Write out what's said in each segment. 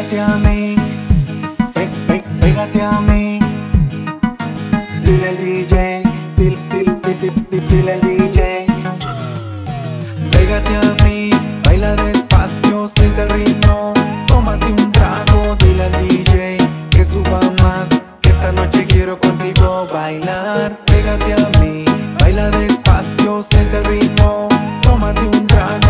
pégate a mí, pe- pégate a mí. Dile al DJ, dile, dile, dile, dile, DJ. Pégate a mí, baila despacio, siente el ritmo. Tómate un trago, dile al DJ que suba más. Que esta noche quiero contigo bailar. Pégate a mí, baila despacio, siente el ritmo. Tómate un trago,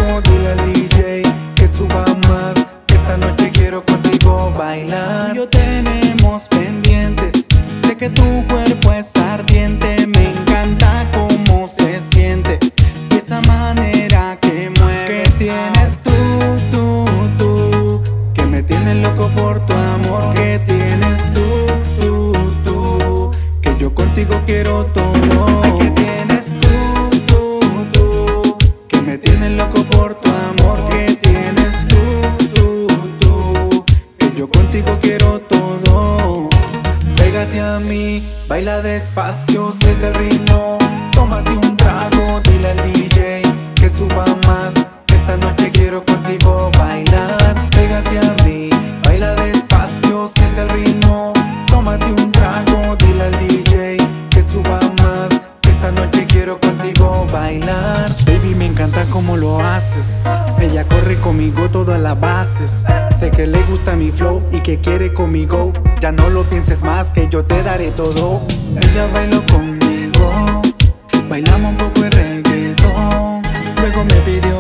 tienes tú, tú, tú. Que me tienes loco por tu amor. Que tienes tú, tú, tú. Que yo contigo quiero todo. Ay, que tienes tú, tú, tú. Que me tienes loco por tu amor. Que tienes tú, tú, tú. Que yo contigo quiero todo. Pégate a mí, baila despacio, siente el ritmo. Tómate un trago, dile al DJ que suba más. Quiero contigo bailar. Pégate a mí, baila despacio, siente el ritmo. Tómate un trago, dile al DJ que suba más. Esta noche quiero contigo bailar. Baby, me encanta cómo lo haces. Ella corre conmigo todas las bases. Sé que le gusta mi flow y que quiere conmigo. Ya no lo pienses más, que yo te daré todo. Ella bailó conmigo. Bailamos un poco de reggaetón. Luego me pidió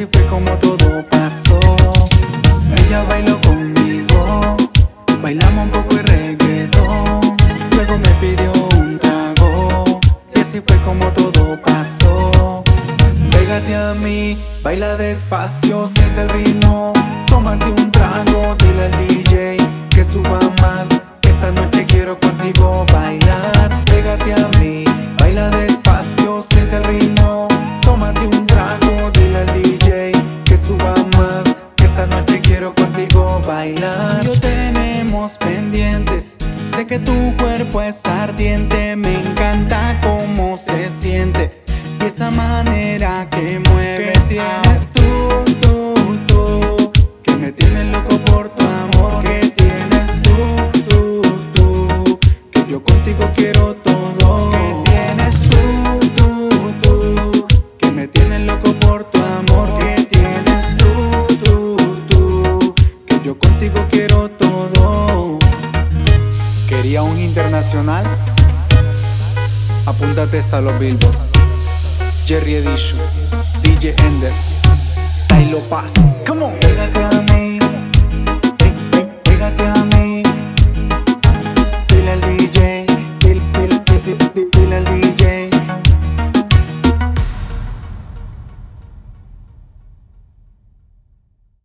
así fue como todo pasó. Ella bailó conmigo. Bailamos un poco de reggaetón. Luego me pidió un trago. Y así fue como todo pasó. Pégate a mí, baila despacio, siente el ritmo. Tómate un trago, dile que más. Esta noche quiero contigo bailar. Yo tenemos pendientes. Sé que tu cuerpo es ardiente. Me encanta cómo se siente. Y esa manera que. Que internacional, apúntate hasta los Billboard. Jerry Edition, DJ Ender, Tylo Paz. Come on. Pégate a mí, pégate a mí.